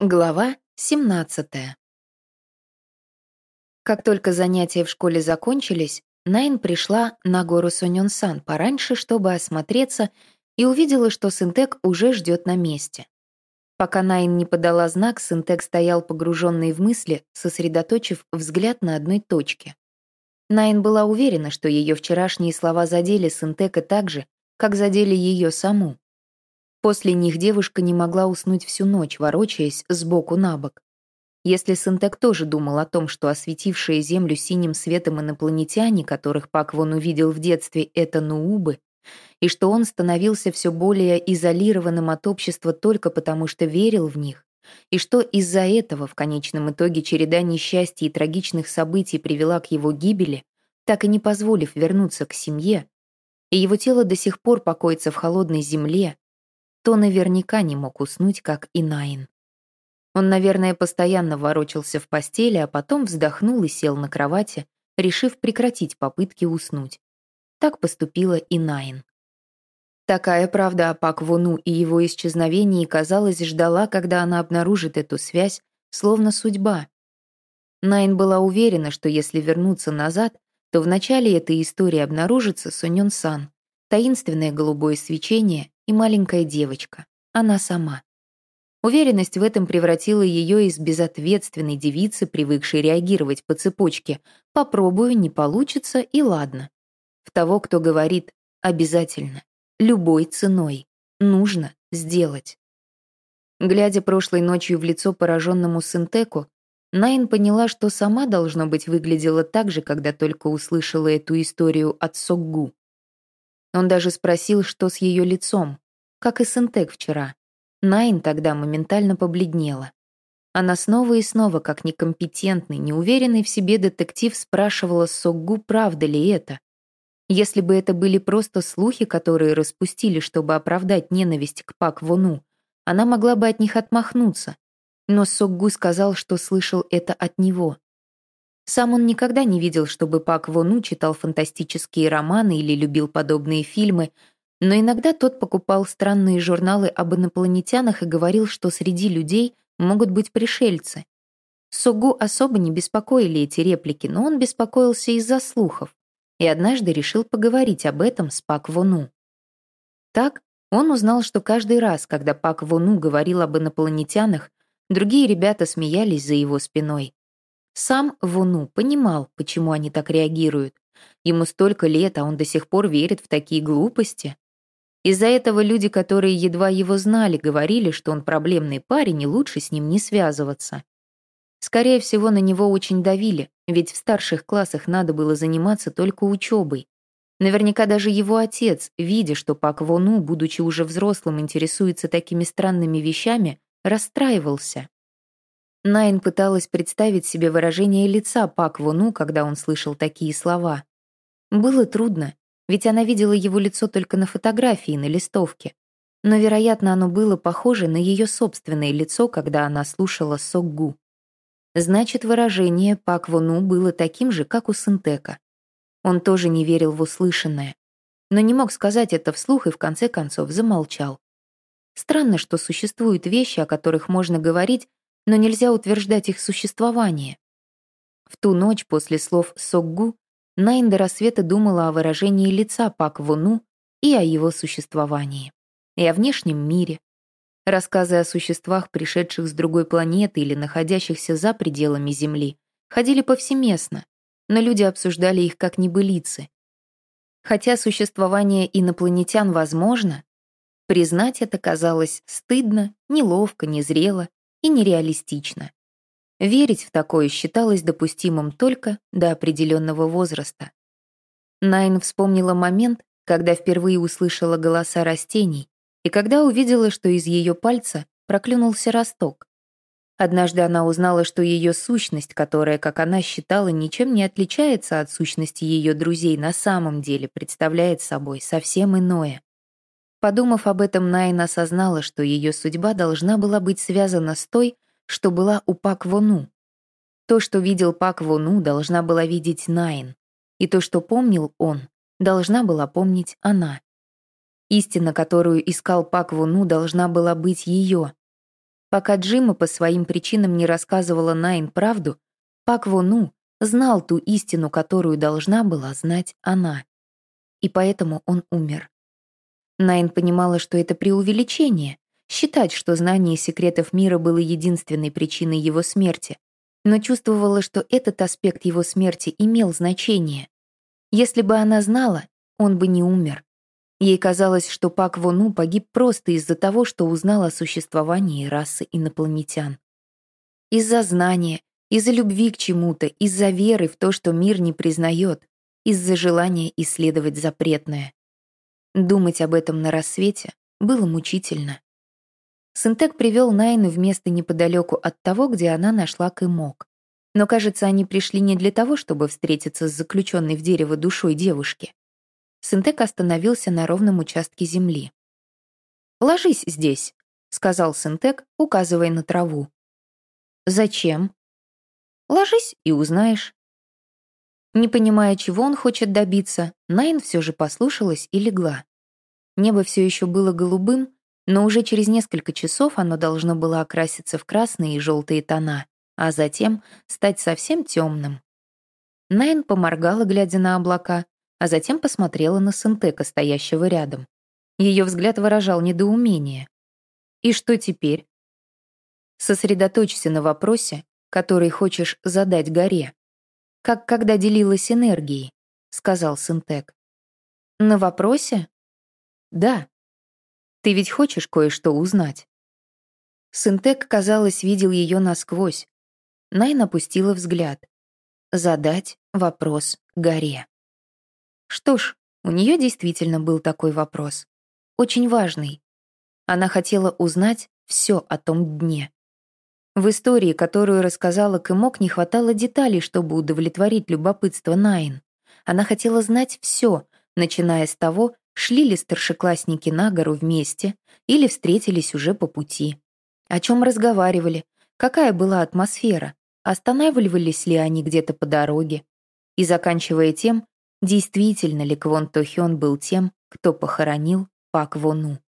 Глава 17 Как только занятия в школе закончились, Найн пришла на гору Сонёнсан пораньше, чтобы осмотреться, и увидела, что Синтек уже ждет на месте. Пока Найн не подала знак, Синтек стоял погруженный в мысли, сосредоточив взгляд на одной точке. Найн была уверена, что ее вчерашние слова задели Синтека так же, как задели ее саму. После них девушка не могла уснуть всю ночь, ворочаясь сбоку на бок. Если Синтек тоже думал о том, что осветившие Землю синим светом инопланетяне, которых Пак Вон увидел в детстве, это нуубы, и что он становился все более изолированным от общества только потому, что верил в них, и что из-за этого в конечном итоге череда несчастий и трагичных событий привела к его гибели, так и не позволив вернуться к семье, и его тело до сих пор покоится в холодной земле, то наверняка не мог уснуть, как и Найн. Он, наверное, постоянно ворочался в постели, а потом вздохнул и сел на кровати, решив прекратить попытки уснуть. Так поступила и Найн. Такая правда о Пак Вону и его исчезновении, казалось, ждала, когда она обнаружит эту связь, словно судьба. Найн была уверена, что если вернуться назад, то в начале этой истории обнаружится Сонён Сан, таинственное голубое свечение, и маленькая девочка, она сама. Уверенность в этом превратила ее из безответственной девицы, привыкшей реагировать по цепочке «попробую, не получится и ладно», в того, кто говорит «обязательно, любой ценой, нужно сделать». Глядя прошлой ночью в лицо пораженному Синтеку, Найн поняла, что сама, должно быть, выглядела так же, когда только услышала эту историю от Соггу. Он даже спросил, что с ее лицом, как и Синтек вчера. Найн тогда моментально побледнела. Она снова и снова, как некомпетентный, неуверенный в себе детектив, спрашивала Соггу, правда ли это. Если бы это были просто слухи, которые распустили, чтобы оправдать ненависть к Пак Вону, она могла бы от них отмахнуться. Но Соггу сказал, что слышал это от него. Сам он никогда не видел, чтобы Пак Вону читал фантастические романы или любил подобные фильмы, но иногда тот покупал странные журналы об инопланетянах и говорил, что среди людей могут быть пришельцы. Сугу особо не беспокоили эти реплики, но он беспокоился из-за слухов и однажды решил поговорить об этом с Пак Вону. Так он узнал, что каждый раз, когда Пак Вону говорил об инопланетянах, другие ребята смеялись за его спиной. Сам Вуну понимал, почему они так реагируют. Ему столько лет, а он до сих пор верит в такие глупости. Из-за этого люди, которые едва его знали, говорили, что он проблемный парень и лучше с ним не связываться. Скорее всего, на него очень давили, ведь в старших классах надо было заниматься только учебой. Наверняка даже его отец, видя, что Пак Вону, будучи уже взрослым, интересуется такими странными вещами, расстраивался. Найн пыталась представить себе выражение лица Пак Вону, когда он слышал такие слова. Было трудно, ведь она видела его лицо только на фотографии, на листовке. Но, вероятно, оно было похоже на ее собственное лицо, когда она слушала Сокгу. Значит, выражение Пак Вону было таким же, как у Синтека. Он тоже не верил в услышанное, но не мог сказать это вслух и в конце концов замолчал. Странно, что существуют вещи, о которых можно говорить, но нельзя утверждать их существование. В ту ночь после слов Сокгу Найн до рассвета думала о выражении лица Пак Вуну и о его существовании, и о внешнем мире. Рассказы о существах, пришедших с другой планеты или находящихся за пределами Земли, ходили повсеместно, но люди обсуждали их как небылицы. Хотя существование инопланетян возможно, признать это казалось стыдно, неловко, незрело и нереалистично. Верить в такое считалось допустимым только до определенного возраста. Найн вспомнила момент, когда впервые услышала голоса растений и когда увидела, что из ее пальца проклюнулся росток. Однажды она узнала, что ее сущность, которая, как она считала, ничем не отличается от сущности ее друзей, на самом деле представляет собой совсем иное. Подумав об этом, Найн осознала, что ее судьба должна была быть связана с той, что была у Пак Вону. То, что видел Пак Вону, должна была видеть Найн. И то, что помнил он, должна была помнить она. Истина, которую искал Пак Вону, должна была быть ее. Пока Джима по своим причинам не рассказывала Найн правду, Пак Вону знал ту истину, которую должна была знать она. И поэтому он умер. Найн понимала, что это преувеличение, считать, что знание секретов мира было единственной причиной его смерти, но чувствовала, что этот аспект его смерти имел значение. Если бы она знала, он бы не умер. Ей казалось, что Пак Вону погиб просто из-за того, что узнал о существовании расы инопланетян. Из-за знания, из-за любви к чему-то, из-за веры в то, что мир не признает, из-за желания исследовать запретное. Думать об этом на рассвете было мучительно. Синтек привел Найну в место неподалеку от того, где она нашла Кымок. Но, кажется, они пришли не для того, чтобы встретиться с заключенной в дерево душой девушки. Синтек остановился на ровном участке земли. «Ложись здесь», — сказал Синтек, указывая на траву. «Зачем?» «Ложись и узнаешь». Не понимая, чего он хочет добиться, Найн все же послушалась и легла. Небо все еще было голубым, но уже через несколько часов оно должно было окраситься в красные и желтые тона, а затем стать совсем темным. Найн поморгала, глядя на облака, а затем посмотрела на Синтека, стоящего рядом. Ее взгляд выражал недоумение. «И что теперь?» «Сосредоточься на вопросе, который хочешь задать горе. Как когда делилась энергией», — сказал Синтек. «На вопросе?» «Да», ты ведь хочешь кое-что узнать?» Синтек, казалось, видел ее насквозь. Найн опустила взгляд. Задать вопрос горе. Что ж, у нее действительно был такой вопрос. Очень важный. Она хотела узнать все о том дне. В истории, которую рассказала Кэмок, не хватало деталей, чтобы удовлетворить любопытство Найн. Она хотела знать все, начиная с того, Шли ли старшеклассники на гору вместе или встретились уже по пути? О чем разговаривали? Какая была атмосфера? Останавливались ли они где-то по дороге? И заканчивая тем, действительно ли Квон Тохён был тем, кто похоронил Пак Вону?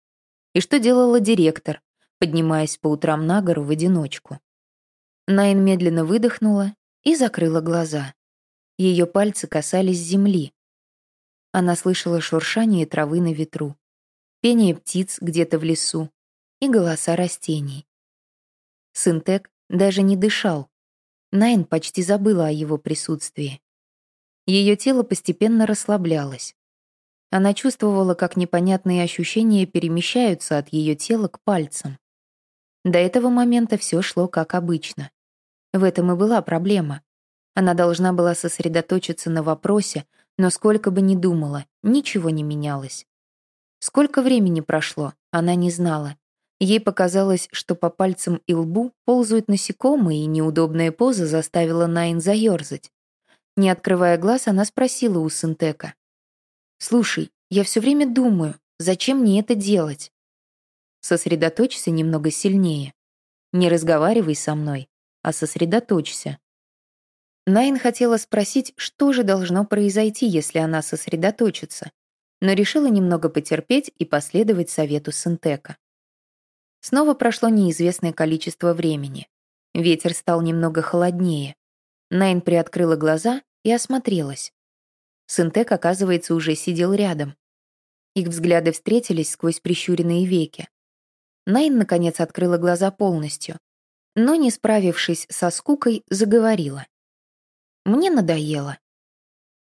И что делала директор, поднимаясь по утрам на гору в одиночку? Найн медленно выдохнула и закрыла глаза. Ее пальцы касались земли, она слышала шуршание травы на ветру, пение птиц где-то в лесу и голоса растений. Синтек даже не дышал. Найн почти забыла о его присутствии. Ее тело постепенно расслаблялось. Она чувствовала, как непонятные ощущения перемещаются от ее тела к пальцам. До этого момента все шло как обычно. В этом и была проблема. Она должна была сосредоточиться на вопросе, но сколько бы ни думала, ничего не менялось. Сколько времени прошло, она не знала. Ей показалось, что по пальцам и лбу ползают насекомые, и неудобная поза заставила Найн заерзать. Не открывая глаз, она спросила у Синтека. «Слушай, я все время думаю, зачем мне это делать?» Сосредоточься немного сильнее. Не разговаривай со мной, а сосредоточься. Найн хотела спросить, что же должно произойти, если она сосредоточится, но решила немного потерпеть и последовать совету Синтека. Снова прошло неизвестное количество времени. Ветер стал немного холоднее. Найн приоткрыла глаза и осмотрелась. Синтек, оказывается, уже сидел рядом. Их взгляды встретились сквозь прищуренные веки. Найн, наконец, открыла глаза полностью, но, не справившись со скукой, заговорила. Мне надоело.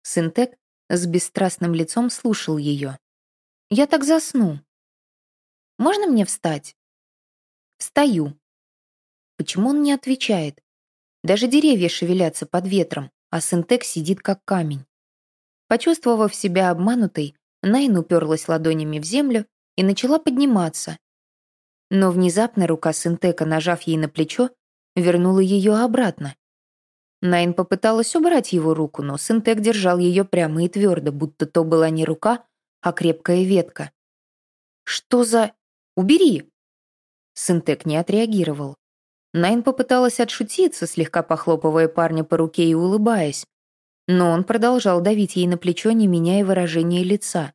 Синтек с бесстрастным лицом слушал ее. Я так засну. Можно мне встать? Встаю. Почему он не отвечает? Даже деревья шевелятся под ветром, а Синтек сидит как камень. Почувствовав себя обманутой, Найн уперлась ладонями в землю и начала подниматься. Но внезапно рука Синтека, нажав ей на плечо, вернула ее обратно. Найн попыталась убрать его руку, но Синтек держал ее прямо и твердо, будто то была не рука, а крепкая ветка. «Что за... Убери!» Синтек не отреагировал. Найн попыталась отшутиться, слегка похлопывая парня по руке и улыбаясь, но он продолжал давить ей на плечо, не меняя выражения лица.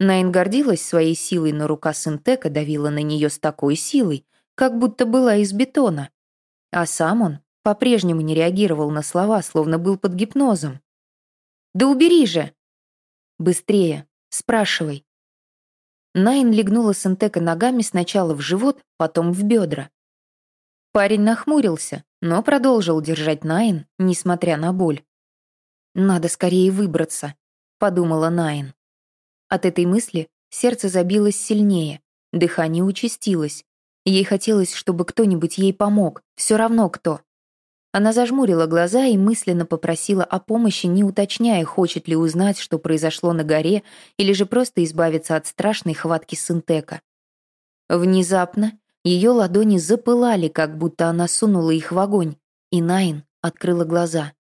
Найн гордилась своей силой, но рука Синтека давила на нее с такой силой, как будто была из бетона. А сам он по-прежнему не реагировал на слова, словно был под гипнозом. «Да убери же!» «Быстрее, спрашивай». Найн лягнула Синтека ногами сначала в живот, потом в бедра. Парень нахмурился, но продолжил держать Найн, несмотря на боль. «Надо скорее выбраться», — подумала Найн. От этой мысли сердце забилось сильнее, дыхание участилось. Ей хотелось, чтобы кто-нибудь ей помог, все равно кто. Она зажмурила глаза и мысленно попросила о помощи, не уточняя, хочет ли узнать, что произошло на горе, или же просто избавиться от страшной хватки Синтека. Внезапно ее ладони запылали, как будто она сунула их в огонь, и Найн открыла глаза.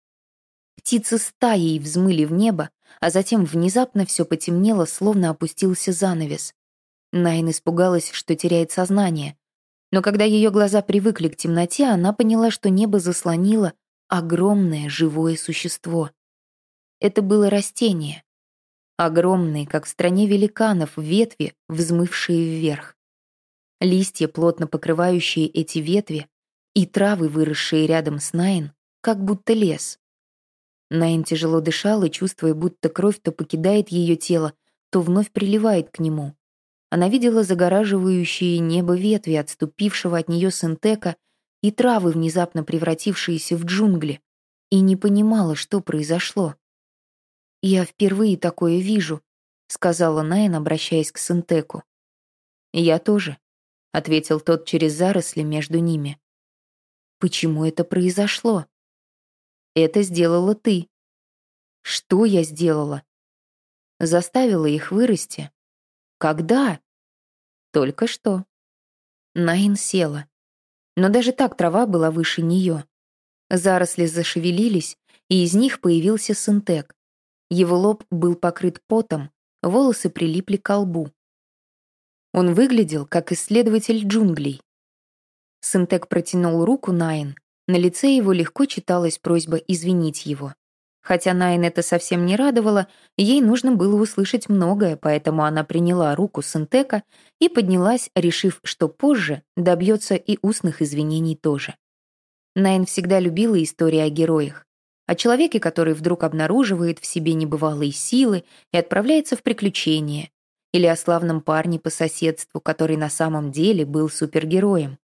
Птицы стаей взмыли в небо, а затем внезапно все потемнело, словно опустился занавес. Найн испугалась, что теряет сознание. Но когда ее глаза привыкли к темноте, она поняла, что небо заслонило огромное живое существо. Это было растение. Огромные, как в стране великанов, ветви, взмывшие вверх листья, плотно покрывающие эти ветви, и травы, выросшие рядом с Найн, как будто лес. Найн тяжело дышала, чувствуя, будто кровь то покидает ее тело, то вновь приливает к нему. Она видела загораживающие небо ветви, отступившего от нее Синтека, и травы, внезапно превратившиеся в джунгли, и не понимала, что произошло. «Я впервые такое вижу», — сказала Найн, обращаясь к Синтеку. «Я тоже», ответил тот через заросли между ними. Почему это произошло? Это сделала ты. Что я сделала? Заставила их вырасти. Когда? Только что. Найн села. Но даже так трава была выше нее. Заросли зашевелились, и из них появился синтек. Его лоб был покрыт потом, волосы прилипли к лбу. Он выглядел как исследователь джунглей. Синтек протянул руку Найн. На лице его легко читалась просьба извинить его. Хотя Найн это совсем не радовало, ей нужно было услышать многое, поэтому она приняла руку Синтека и поднялась, решив, что позже добьется и устных извинений тоже. Найн всегда любила истории о героях. О человеке, который вдруг обнаруживает в себе небывалые силы и отправляется в приключения, или о славном парне по соседству, который на самом деле был супергероем.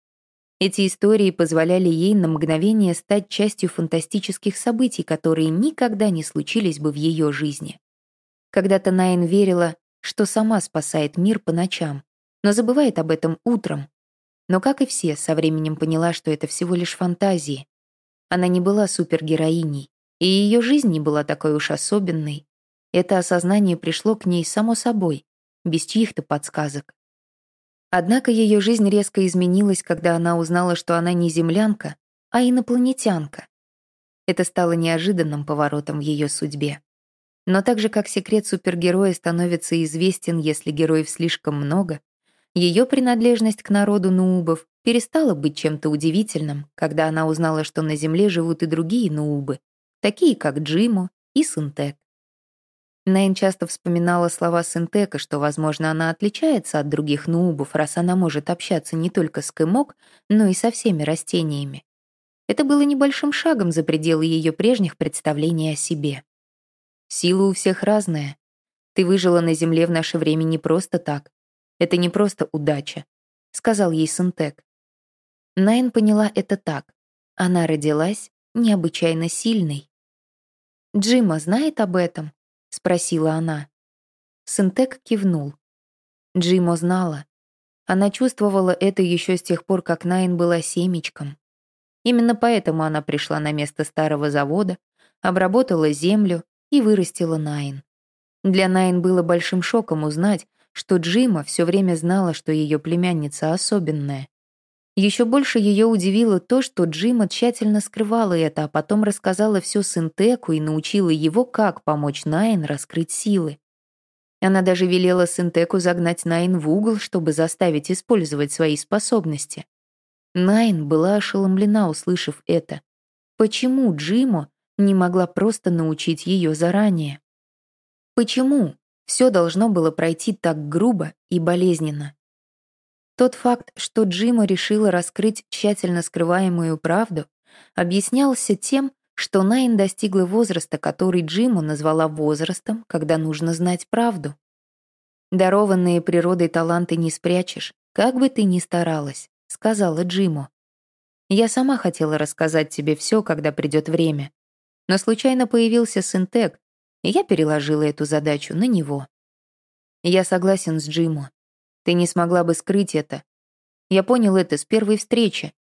Эти истории позволяли ей на мгновение стать частью фантастических событий, которые никогда не случились бы в ее жизни. Когда-то Найн верила, что сама спасает мир по ночам, но забывает об этом утром. Но, как и все, со временем поняла, что это всего лишь фантазии. Она не была супергероиней, и ее жизнь не была такой уж особенной. Это осознание пришло к ней само собой, без чьих-то подсказок. Однако ее жизнь резко изменилась, когда она узнала, что она не землянка, а инопланетянка. Это стало неожиданным поворотом в ее судьбе. Но так же, как секрет супергероя становится известен, если героев слишком много, ее принадлежность к народу нуубов перестала быть чем-то удивительным, когда она узнала, что на Земле живут и другие нуубы, такие как Джимо и Синтек. Найн часто вспоминала слова Синтека, что, возможно, она отличается от других нуубов, раз она может общаться не только с Кэмок, но и со всеми растениями. Это было небольшим шагом за пределы ее прежних представлений о себе. Сила у всех разная. Ты выжила на Земле в наше время не просто так. Это не просто удача, — сказал ей Синтек. Найн поняла это так. Она родилась необычайно сильной. Джимо знает об этом? — спросила она. Синтек кивнул. Джимо знала. Она чувствовала это еще с тех пор, как Найн была семечком. Именно поэтому она пришла на место старого завода, обработала землю и вырастила Найн. Для Найн было большим шоком узнать, что Джимо все время знала, что ее племянница особенная. Еще больше ее удивило то, что Джимо тщательно скрывала это, а потом рассказала все Синтеку и научила его, как помочь Найн раскрыть силы. Она даже велела Синтеку загнать Найн в угол, чтобы заставить использовать свои способности. Найн была ошеломлена, услышав это. Почему Джимо не могла просто научить ее заранее? Почему все должно было пройти так грубо и болезненно? Тот факт, что Джима решила раскрыть тщательно скрываемую правду, объяснялся тем, что Найн достигла возраста, который Джиму назвала возрастом, когда нужно знать правду. «Дарованные природой таланты не спрячешь, как бы ты ни старалась», — сказала Джиму. «Я сама хотела рассказать тебе все, когда придет время. Но случайно появился Синтек, и я переложила эту задачу на него. Я согласен с Джиму. Ты не смогла бы скрыть это. Я понял это с первой встречи.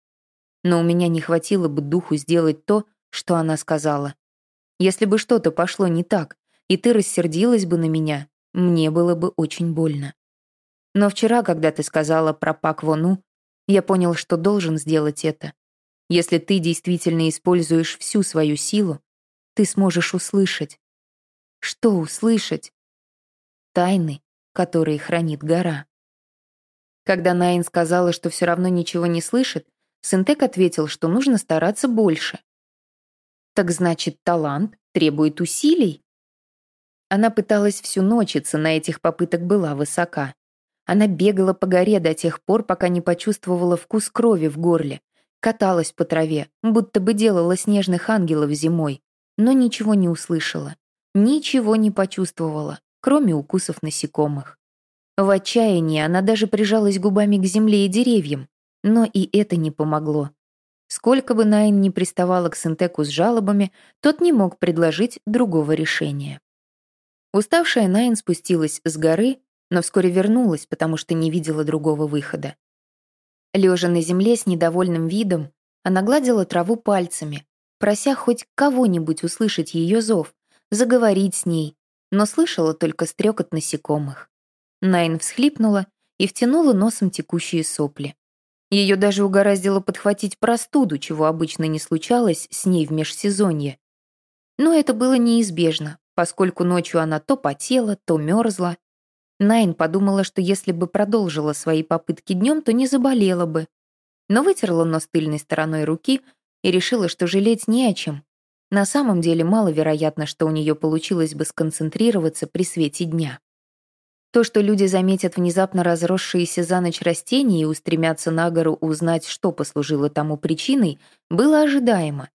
Но у меня не хватило бы духу сделать то, что она сказала. Если бы что-то пошло не так, и ты рассердилась бы на меня, мне было бы очень больно. Но вчера, когда ты сказала про Пак Вону, я понял, что должен сделать это. Если ты действительно используешь всю свою силу, ты сможешь услышать. Что услышать? Тайны, которые хранит гора. Когда Найн сказала, что все равно ничего не слышит, Синтек ответил, что нужно стараться больше. Так значит, талант требует усилий? Она пыталась всю ночь, и цена этих попыток была высока. Она бегала по горе до тех пор, пока не почувствовала вкус крови в горле, каталась по траве, будто бы делала снежных ангелов зимой, но ничего не услышала, ничего не почувствовала, кроме укусов насекомых. В отчаянии она даже прижалась губами к земле и деревьям, но и это не помогло. Сколько бы Найн ни приставала к Синтеку с жалобами, тот не мог предложить другого решения. Уставшая Найн спустилась с горы, но вскоре вернулась, потому что не видела другого выхода. Лежа на земле с недовольным видом, она гладила траву пальцами, прося хоть кого-нибудь услышать ее зов, заговорить с ней, но слышала только стрекот насекомых. Найн всхлипнула и втянула носом текущие сопли. Ее даже угораздило подхватить простуду, чего обычно не случалось с ней в межсезонье. Но это было неизбежно, поскольку ночью она то потела, то мерзла. Найн подумала, что если бы продолжила свои попытки днем, то не заболела бы. Но вытерла нос тыльной стороной руки и решила, что жалеть не о чем. На самом деле маловероятно, что у нее получилось бы сконцентрироваться при свете дня. То, что люди заметят внезапно разросшиеся за ночь растения и устремятся на гору узнать, что послужило тому причиной, было ожидаемо.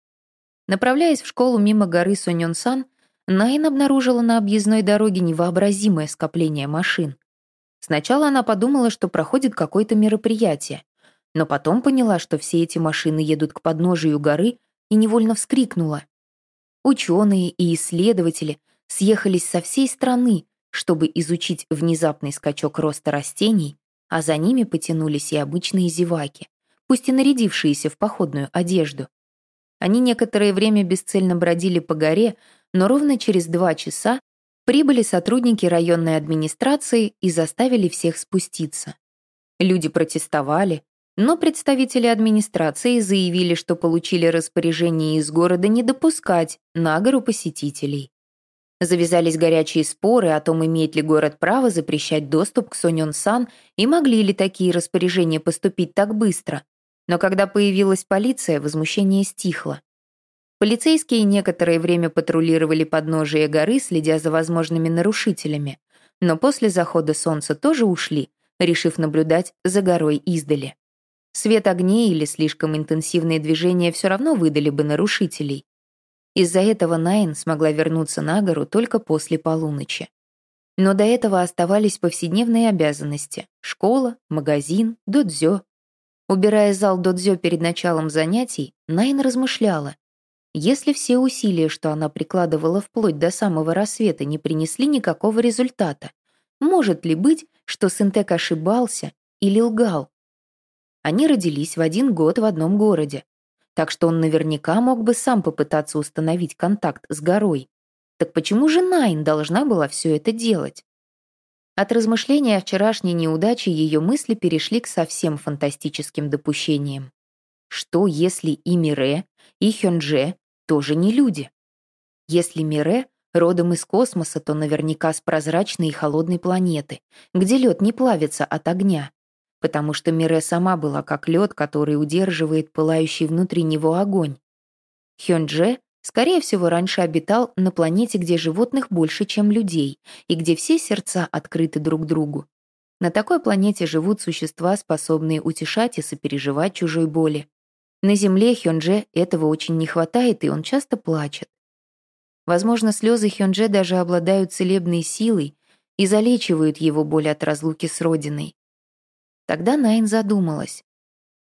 Направляясь в школу мимо горы Соньон-сан, Найн обнаружила на объездной дороге невообразимое скопление машин. Сначала она подумала, что проходит какое-то мероприятие, но потом поняла, что все эти машины едут к подножию горы и невольно вскрикнула. Ученые и исследователи съехались со всей страны, чтобы изучить внезапный скачок роста растений, а за ними потянулись и обычные зеваки, пусть и нарядившиеся в походную одежду. Они некоторое время бесцельно бродили по горе, но ровно через два часа прибыли сотрудники районной администрации и заставили всех спуститься. Люди протестовали, но представители администрации заявили, что получили распоряжение из города не допускать на гору посетителей. Завязались горячие споры о том, имеет ли город право запрещать доступ к Сонён-сан и могли ли такие распоряжения поступить так быстро. Но когда появилась полиция, возмущение стихло. Полицейские некоторое время патрулировали подножие горы, следя за возможными нарушителями, но после захода солнца тоже ушли, решив наблюдать за горой издали. Свет огней или слишком интенсивные движения все равно выдали бы нарушителей. Из-за этого Найн смогла вернуться на гору только после полуночи. Но до этого оставались повседневные обязанности — школа, магазин, додзё. Убирая зал додзё перед началом занятий, Найн размышляла. Если все усилия, что она прикладывала вплоть до самого рассвета, не принесли никакого результата, может ли быть, что Синтек ошибался или лгал? Они родились в один год в одном городе, так что он наверняка мог бы сам попытаться установить контакт с горой. Так почему же Найн должна была все это делать? От размышления о вчерашней неудаче ее мысли перешли к совсем фантастическим допущениям. Что, если и Мире, и Хёнже тоже не люди? Если Мире родом из космоса, то наверняка с прозрачной и холодной планеты, где лед не плавится от огня, потому что Мире сама была как лед, который удерживает пылающий внутри него огонь. Хёндже, скорее всего, раньше обитал на планете, где животных больше, чем людей, и где все сердца открыты друг другу. На такой планете живут существа, способные утешать и сопереживать чужой боли. На Земле Хёнже этого очень не хватает, и он часто плачет. Возможно, слезы Хёнже даже обладают целебной силой и залечивают его боль от разлуки с родиной. Тогда Найн задумалась,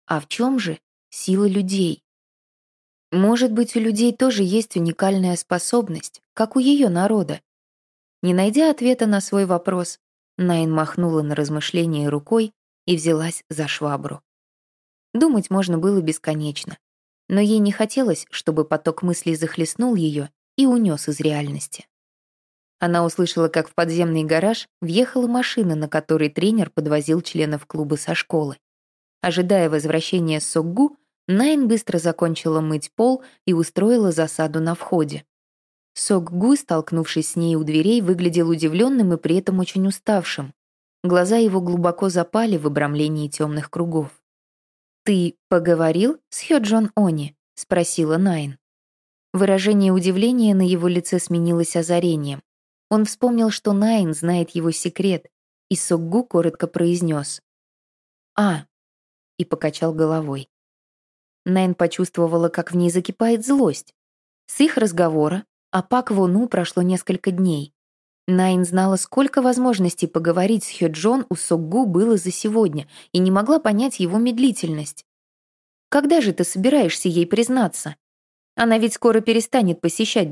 а в чем же сила людей? Может быть, у людей тоже есть уникальная способность, как у ее народа. Не найдя ответа на свой вопрос, Найн махнула на размышление рукой и взялась за швабру. Думать можно было бесконечно, но ей не хотелось, чтобы поток мыслей захлестнул ее и унес из реальности. Она услышала, как в подземный гараж въехала машина, на которой тренер подвозил членов клуба со школы. Ожидая возвращения Соггу, Найн быстро закончила мыть пол и устроила засаду на входе. Соггу, столкнувшись с ней у дверей, выглядел удивленным и при этом очень уставшим. Глаза его глубоко запали в обрамлении темных кругов. «Ты поговорил с Хёджон Они?» — спросила Найн. Выражение удивления на его лице сменилось озарением. Он вспомнил, что Найн знает его секрет, и Соггу коротко произнес «А», и покачал головой. Найн почувствовала, как в ней закипает злость. С их разговора о Пак Вону прошло несколько дней. Найн знала, сколько возможностей поговорить с Хёджон у Соггу было за сегодня и не могла понять его медлительность. «Когда же ты собираешься ей признаться? Она ведь скоро перестанет посещать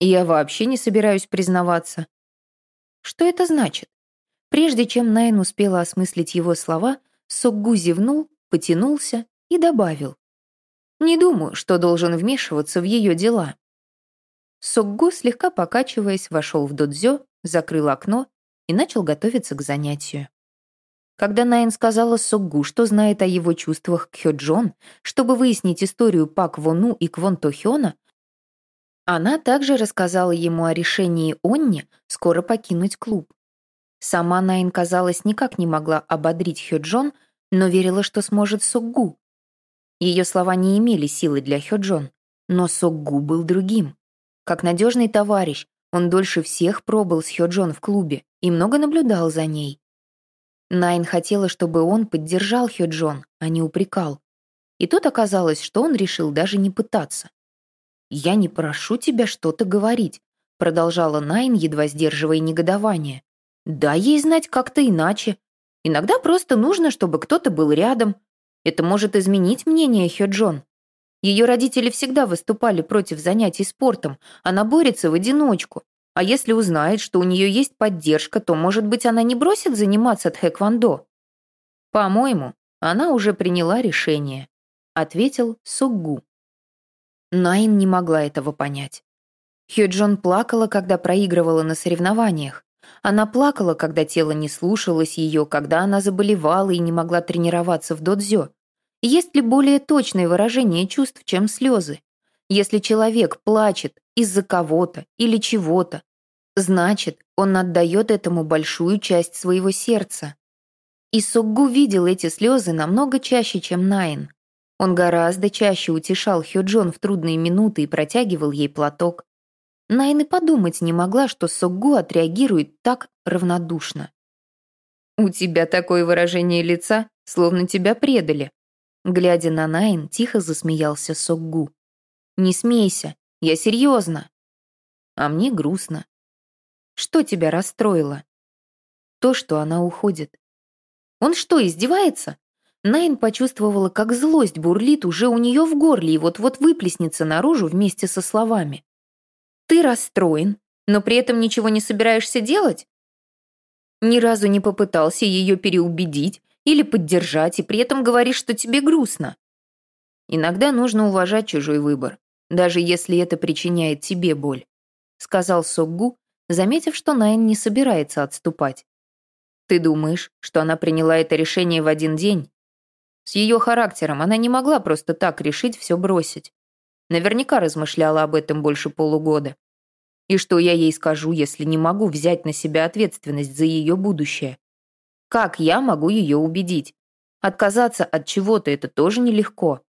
Додзё». «Я вообще не собираюсь признаваться». «Что это значит?» Прежде чем Найн успела осмыслить его слова, Соггу зевнул, потянулся и добавил. «Не думаю, что должен вмешиваться в ее дела». Сокгу, слегка покачиваясь, вошел в додзё, закрыл окно и начал готовиться к занятию. Когда Найн сказала Сокгу, что знает о его чувствах к Хёджон, чтобы выяснить историю Пак Вону и Квон Тохёна, она также рассказала ему о решении Онни скоро покинуть клуб. Сама Найн, казалось, никак не могла ободрить Хёджон, но верила, что сможет Сокгу. Ее слова не имели силы для Хёджон, но Сокгу был другим. Как надежный товарищ, он дольше всех пробыл с Хёджон в клубе и много наблюдал за ней. Найн хотела, чтобы он поддержал Хёджон, а не упрекал. И тут оказалось, что он решил даже не пытаться. «Я не прошу тебя что-то говорить», — продолжала Найн, едва сдерживая негодование. «Дай ей знать как-то иначе. Иногда просто нужно, чтобы кто-то был рядом. Это может изменить мнение Хёджон. Ее родители всегда выступали против занятий спортом, она борется в одиночку. А если узнает, что у нее есть поддержка, то, может быть, она не бросит заниматься тхэквондо? По-моему, она уже приняла решение, ответил Суггу. Найн не могла этого понять. Хёджон плакала, когда проигрывала на соревнованиях. Она плакала, когда тело не слушалось ее, когда она заболевала и не могла тренироваться в додзё. Есть ли более точное выражение чувств, чем слезы? Если человек плачет из-за кого-то или чего-то, значит, он отдает этому большую часть своего сердца. И Соггу видел эти слезы намного чаще, чем Найн. Он гораздо чаще утешал Хёджон в трудные минуты и протягивал ей платок. Найн и подумать не могла, что Соггу отреагирует так равнодушно. «У тебя такое выражение лица, словно тебя предали», Глядя на Найн, тихо засмеялся Соггу. «Не смейся, я серьезно». А мне грустно. Что тебя расстроило? То, что она уходит. Он что, издевается? Найн почувствовала, как злость бурлит уже у нее в горле и вот-вот выплеснется наружу вместе со словами. «Ты расстроен, но при этом ничего не собираешься делать?» Ни разу не попытался ее переубедить, или поддержать, и при этом говоришь, что тебе грустно. Иногда нужно уважать чужой выбор, даже если это причиняет тебе боль», — сказал Соггу, заметив, что Найн не собирается отступать. «Ты думаешь, что она приняла это решение в один день? С ее характером она не могла просто так решить все бросить. Наверняка размышляла об этом больше полугода. И что я ей скажу, если не могу взять на себя ответственность за ее будущее? Как я могу ее убедить? Отказаться от чего-то это тоже нелегко.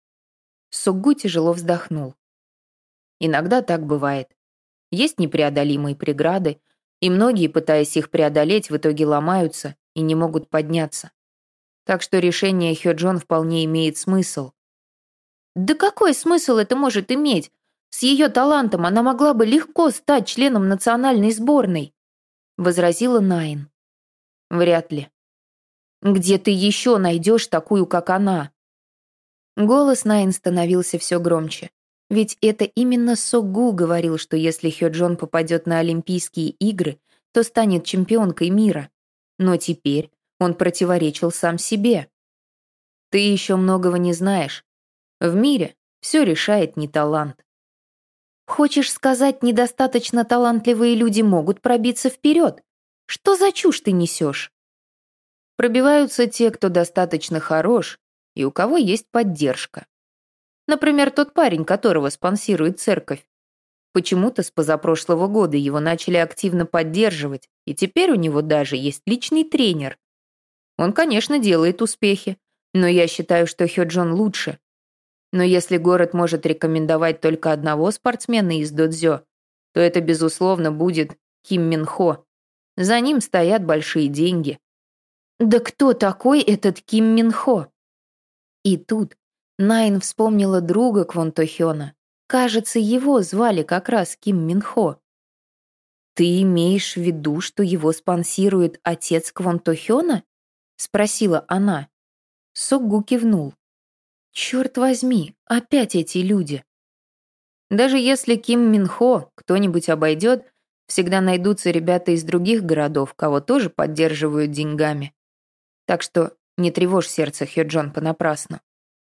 Суггу тяжело вздохнул. Иногда так бывает. Есть непреодолимые преграды, И многие, пытаясь их преодолеть, в итоге ломаются и не могут подняться. Так что решение Хёджон вполне имеет смысл. Да какой смысл это может иметь? С ее талантом она могла бы легко стать членом национальной сборной, возразила Найн. Вряд ли. Где ты еще найдешь такую, как она? Голос Найн становился все громче. Ведь это именно Согу говорил, что если Хёджон попадет на Олимпийские игры, то станет чемпионкой мира. Но теперь он противоречил сам себе. Ты еще многого не знаешь. В мире все решает не талант. Хочешь сказать, недостаточно талантливые люди могут пробиться вперед? Что за чушь ты несешь? Пробиваются те, кто достаточно хорош и у кого есть поддержка. Например, тот парень, которого спонсирует церковь. Почему-то с позапрошлого года его начали активно поддерживать, и теперь у него даже есть личный тренер. Он, конечно, делает успехи, но я считаю, что Хёджон лучше. Но если город может рекомендовать только одного спортсмена из додзё, то это, безусловно, будет Ким Мин Хо. За ним стоят большие деньги. Да кто такой этот Ким Мин Хо? И тут Найн вспомнила друга Квон Тохёна. Кажется, его звали как раз Ким Минхо. «Ты имеешь в виду, что его спонсирует отец Квон Тохёна?» — спросила она. Соггу кивнул. «Черт возьми, опять эти люди!» Даже если Ким Минхо кто-нибудь обойдет, всегда найдутся ребята из других городов, кого тоже поддерживают деньгами. Так что не тревожь сердце Хёджон понапрасну.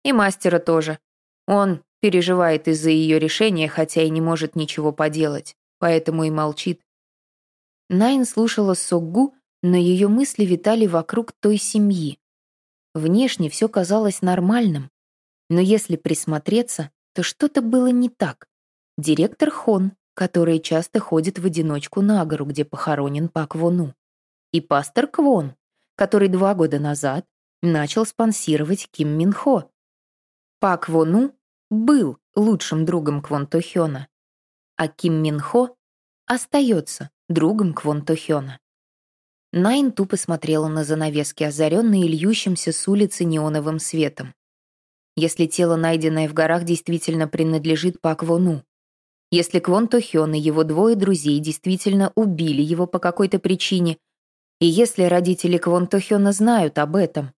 И мастера тоже. Он переживает из-за ее решения, хотя и не может ничего поделать, поэтому и молчит. Найн слушала Соггу, но ее мысли витали вокруг той семьи. Внешне все казалось нормальным, но если присмотреться, то что-то было не так. Директор Хон, который часто ходит в одиночку на гору, где похоронен Пак Вону. И пастор Квон, который два года назад начал спонсировать Ким Мин Хо, Пак Вону был лучшим другом Квон Тохёна, а Ким Мин Хо остается другом Квон Тохёна. Найн тупо смотрела на занавески, озаренные льющимся с улицы неоновым светом. Если тело, найденное в горах, действительно принадлежит Пак Вону, если Квон Тохён и его двое друзей действительно убили его по какой-то причине, и если родители Квон Тохёна знают об этом,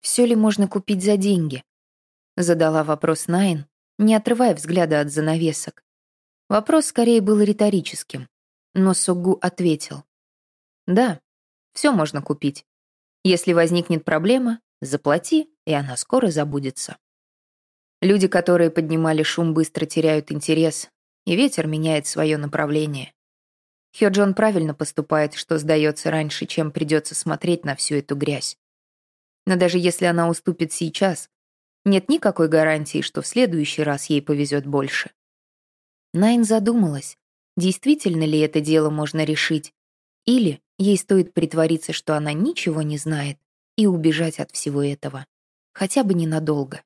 все ли можно купить за деньги? Задала вопрос Найн, не отрывая взгляда от занавесок. Вопрос скорее был риторическим, но Сугу ответил. «Да, все можно купить. Если возникнет проблема, заплати, и она скоро забудется». Люди, которые поднимали шум, быстро теряют интерес, и ветер меняет свое направление. Хёджон правильно поступает, что сдается раньше, чем придется смотреть на всю эту грязь. Но даже если она уступит сейчас, нет никакой гарантии, что в следующий раз ей повезет больше. Найн задумалась, действительно ли это дело можно решить, или ей стоит притвориться, что она ничего не знает, и убежать от всего этого, хотя бы ненадолго.